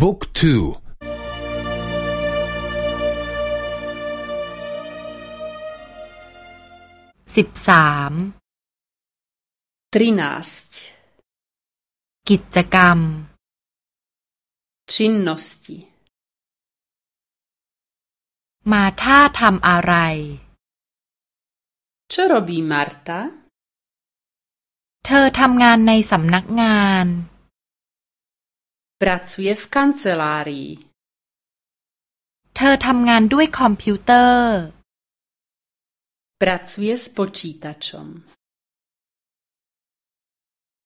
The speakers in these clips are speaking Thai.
บุ๊กทูสิบสามทรีนาสกิจกรรม činnosti มาท่าทำอะไร Čo robí Marta? เธอทำงานในสำนักงาน Pracuje v kancelárii. เธอทำงานด้วยคอมพิวเตอร์ Pracuje s počítačom.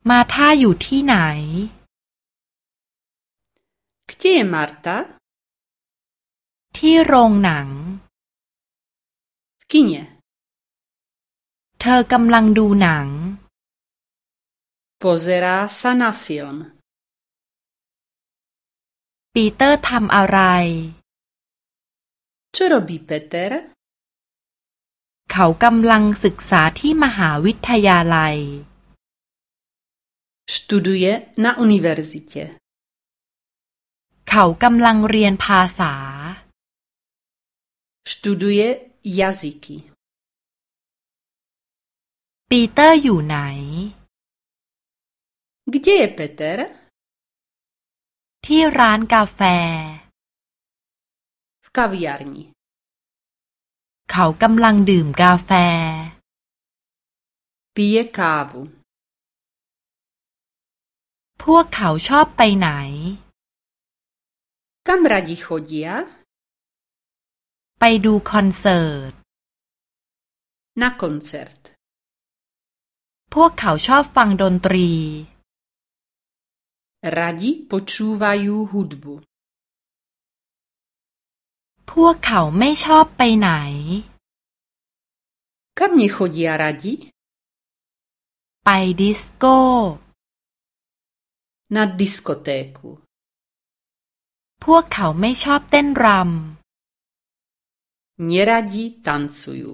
มาท่าอยู่ที่ไหน Kde je Marta? ที่โรงหนัง V kine. เธอกำลังดูหนัง Pozerá sa na film. ปีเตอร์ทำอะไร Čo robí Peter? เขากำลังศึกษาที่มหาวิทยาลัย Študuje na univerzite. เขากำลังเรียนภาษา Študuje jazyky. ปีเตอร์อยู่ไหน Kde je Peter? ที่ร้านกาแฟ V kaviarni. เขากำลังดื่มกาแฟ Pije kávu. พวกเขาชอบไปไหน Kam radi chodia? ไปดูคอนเสิร์ต Na koncert. พวกเขาชอบฟังดนตรี Radi počúvajú hudbu. พวกเขาไม่ชอบไปไหน Kam nechodia radi? ไปดิสโก้ Na diskotéku. พวกเขาไม่ชอบเต้นร Neradi tancujú.